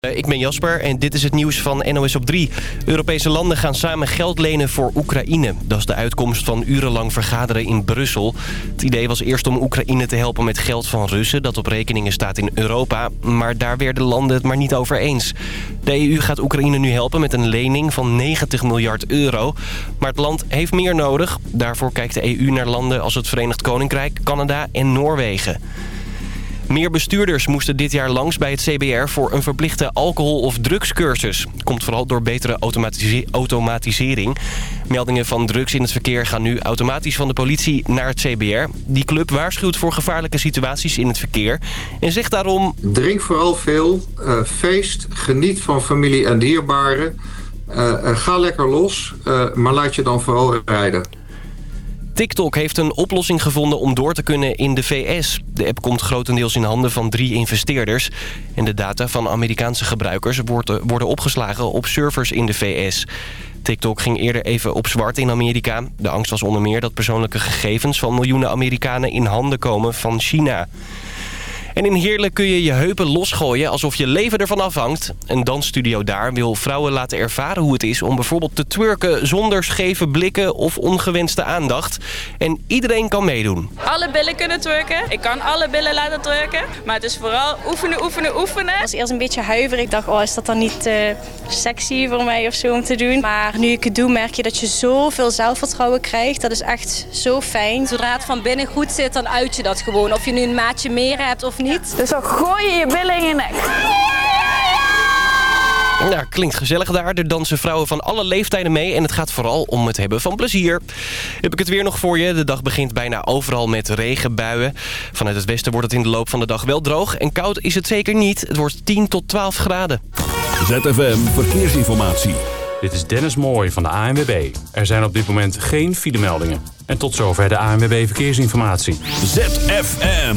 Eh, ik ben Jasper en dit is het nieuws van NOS op 3. Europese landen gaan samen geld lenen voor Oekraïne. Dat is de uitkomst van urenlang vergaderen in Brussel. Het idee was eerst om Oekraïne te helpen met geld van Russen... dat op rekeningen staat in Europa. Maar daar werden landen het maar niet over eens. De EU gaat Oekraïne nu helpen met een lening van 90 miljard euro. Maar het land heeft meer nodig. Daarvoor kijkt de EU naar landen als het Verenigd Koninkrijk, Canada en Noorwegen. Meer bestuurders moesten dit jaar langs bij het CBR voor een verplichte alcohol- of drugscursus. Komt vooral door betere automatisering. Meldingen van drugs in het verkeer gaan nu automatisch van de politie naar het CBR. Die club waarschuwt voor gevaarlijke situaties in het verkeer. En zegt daarom... Drink vooral veel, uh, feest, geniet van familie en dierbaren. Uh, uh, ga lekker los, maar laat je dan vooral rijden. TikTok heeft een oplossing gevonden om door te kunnen in de VS. De app komt grotendeels in handen van drie investeerders. En de data van Amerikaanse gebruikers worden opgeslagen op servers in de VS. TikTok ging eerder even op zwart in Amerika. De angst was onder meer dat persoonlijke gegevens van miljoenen Amerikanen in handen komen van China. En in Heerlijk kun je je heupen losgooien alsof je leven ervan afhangt. Een dansstudio daar wil vrouwen laten ervaren hoe het is... om bijvoorbeeld te twerken zonder scheve blikken of ongewenste aandacht. En iedereen kan meedoen. Alle billen kunnen twerken. Ik kan alle billen laten twerken. Maar het is vooral oefenen, oefenen, oefenen. Ik was eerst een beetje huiverig. Ik dacht, oh, is dat dan niet uh, sexy voor mij of zo om te doen? Maar nu ik het doe, merk je dat je zoveel zelfvertrouwen krijgt. Dat is echt zo fijn. Zodra het van binnen goed zit, dan uit je dat gewoon. Of je nu een maatje meer hebt of niet. Dus dan gooi je je billen in je nek. Ja, klinkt gezellig daar. Er dansen vrouwen van alle leeftijden mee. En het gaat vooral om het hebben van plezier. Heb ik het weer nog voor je. De dag begint bijna overal met regenbuien. Vanuit het westen wordt het in de loop van de dag wel droog. En koud is het zeker niet. Het wordt 10 tot 12 graden. ZFM Verkeersinformatie. Dit is Dennis Mooij van de ANWB. Er zijn op dit moment geen filemeldingen. En tot zover de ANWB Verkeersinformatie. ZFM.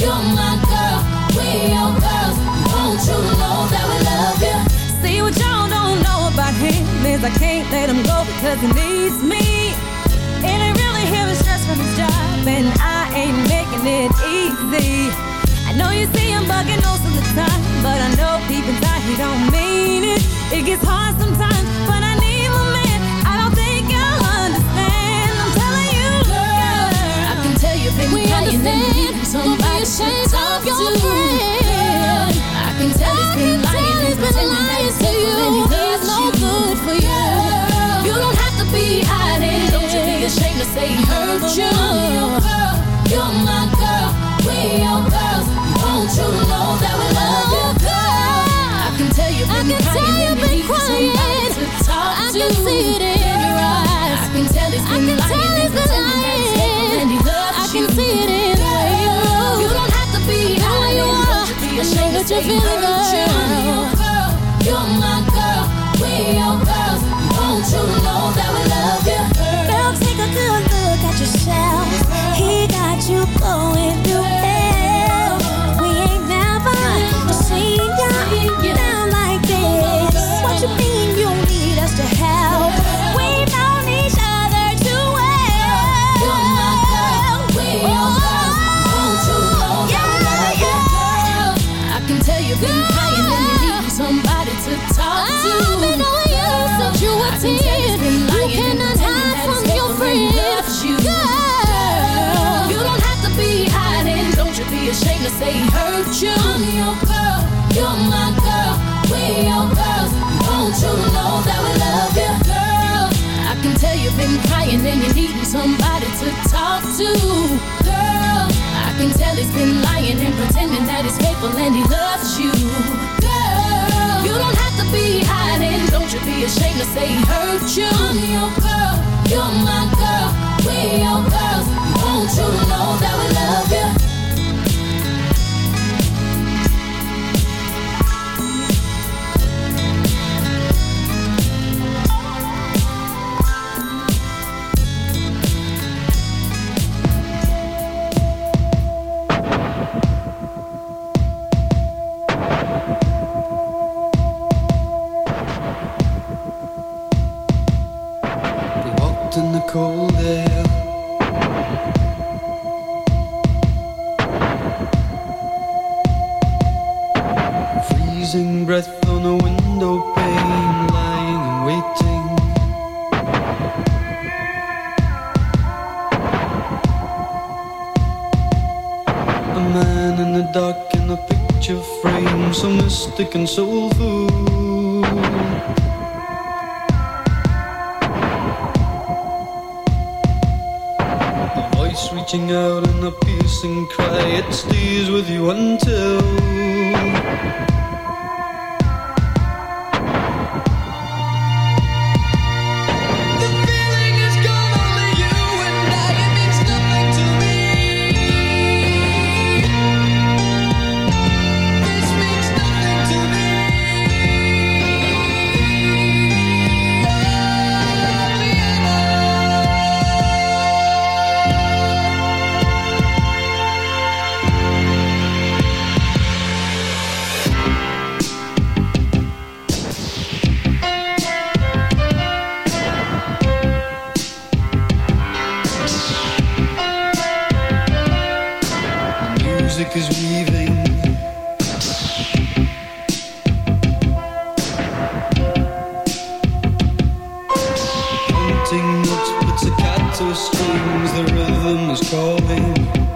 You're my girl, we girls. Won't you know that we love you? See what y'all don't know about him is I can't let him he needs me. Really from his job, and I ain't making it easy. I know you see him bugging the time, but I know deep inside he don't mean it. It gets hard sometimes, You cannot hide from your friends. Girl, you don't have to be hiding. Don't you be ashamed to say hurt you. I'm your girl, you're my girl. We your girls. Won't you know that we love you, girl? I can tell you've been crying and you're needing somebody to talk to, girl. I can tell he's been lying and pretending that he's faithful and he loves you, girl. You don't to be hiding, don't you be ashamed to say he hurt you. I'm your girl, you're my girl, we're your girls. Won't you know that we love you? Pizzicato strings, the rhythm is calling.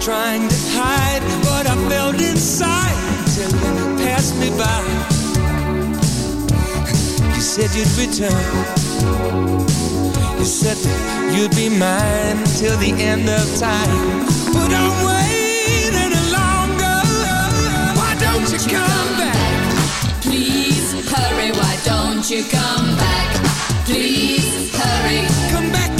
trying to hide what I felt inside until you passed me by. You said you'd return. You said that you'd be mine till the end of time. But I'm waiting longer. Why don't you come back? Please hurry. Why don't you come back? Please hurry. Come back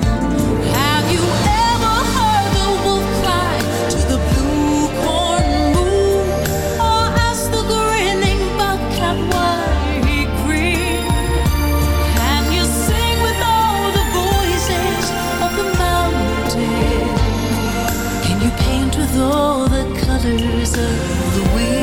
the wheel.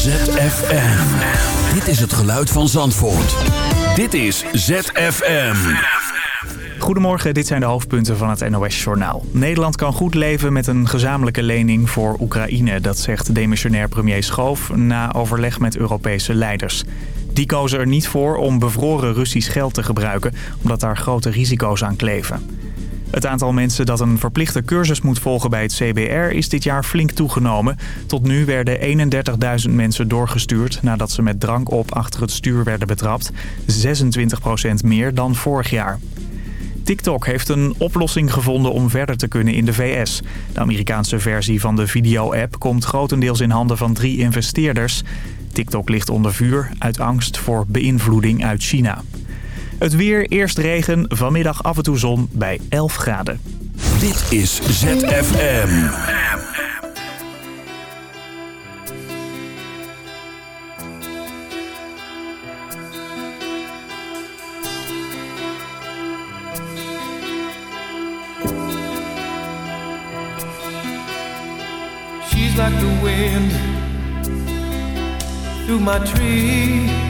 ZFM. Dit is het geluid van Zandvoort. Dit is ZFM. Goedemorgen, dit zijn de hoofdpunten van het NOS-journaal. Nederland kan goed leven met een gezamenlijke lening voor Oekraïne. Dat zegt demissionair premier Schoof na overleg met Europese leiders. Die kozen er niet voor om bevroren Russisch geld te gebruiken... omdat daar grote risico's aan kleven. Het aantal mensen dat een verplichte cursus moet volgen bij het CBR is dit jaar flink toegenomen. Tot nu werden 31.000 mensen doorgestuurd nadat ze met drank op achter het stuur werden betrapt. 26% meer dan vorig jaar. TikTok heeft een oplossing gevonden om verder te kunnen in de VS. De Amerikaanse versie van de video-app komt grotendeels in handen van drie investeerders. TikTok ligt onder vuur uit angst voor beïnvloeding uit China. Het weer, eerst regen, vanmiddag af en toe zon bij 11 graden. Dit is ZFM. She's like the wind through my tree.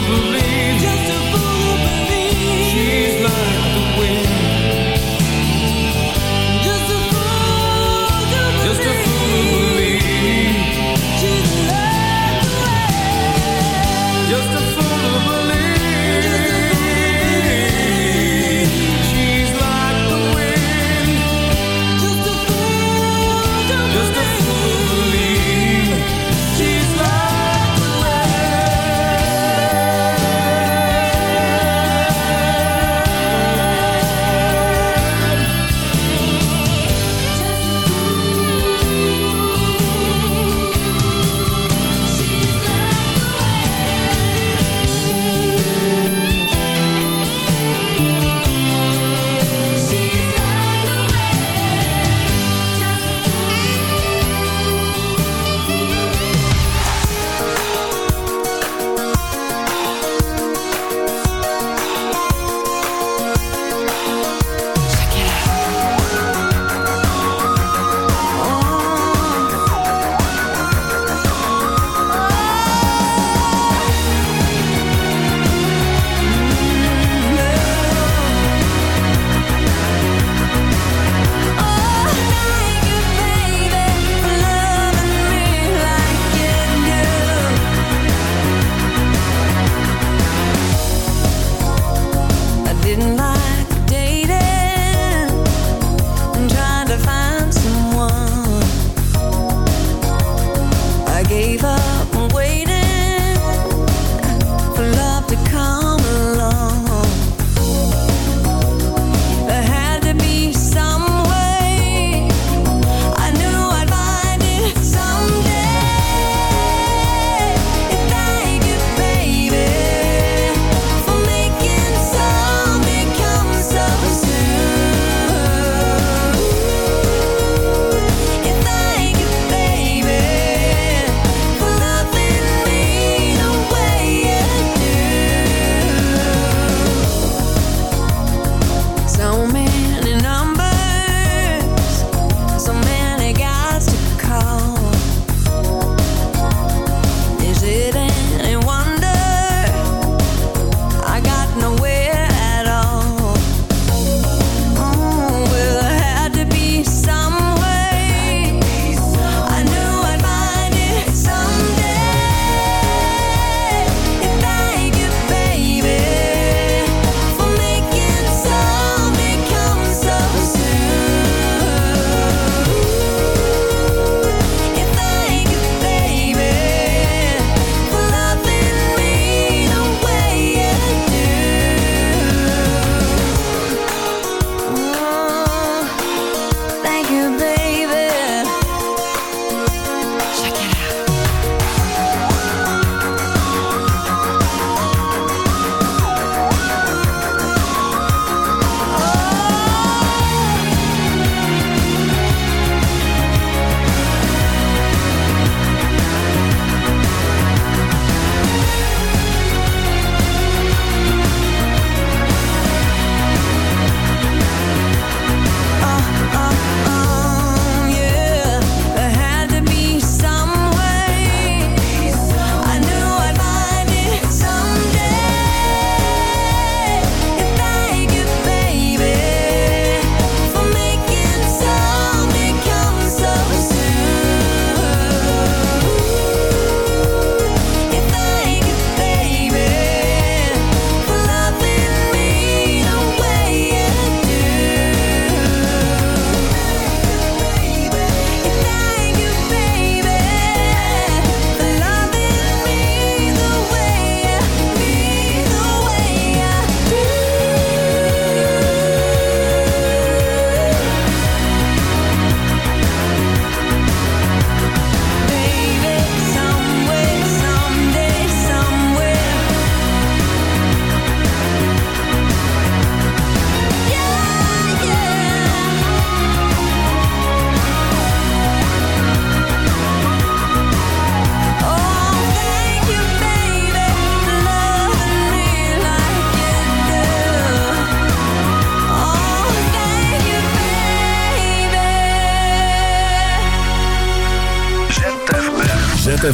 Believe.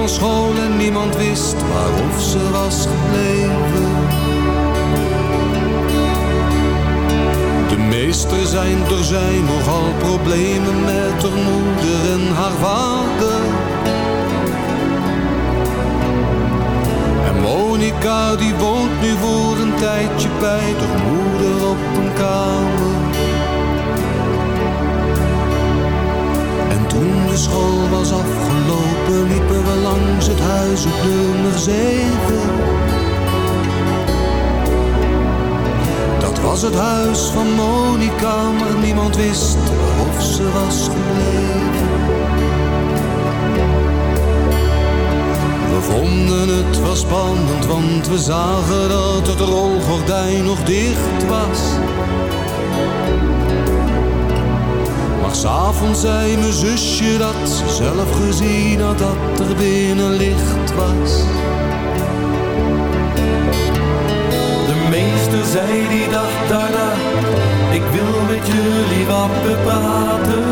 Van school en niemand wist waarof ze was gebleven. De meester zijn, er zijn nogal problemen met haar moeder en haar vader. En Monica die woont nu voor een tijdje bij de moeder op een kamer. En toen de school was afgelopen langs het huis op nummer 7. Dat was het huis van Monica, maar niemand wist of ze was gebleven. We vonden het wel spannend, want we zagen dat het rolgordijn nog dicht was. S'avonds zei mijn zusje dat ze zelf gezien had dat er binnen licht was. De meester zei die dag daarna, ik wil met jullie wat bepraten.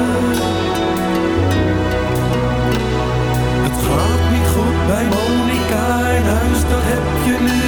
Het gaat niet goed bij Monica in huis, dat heb je nu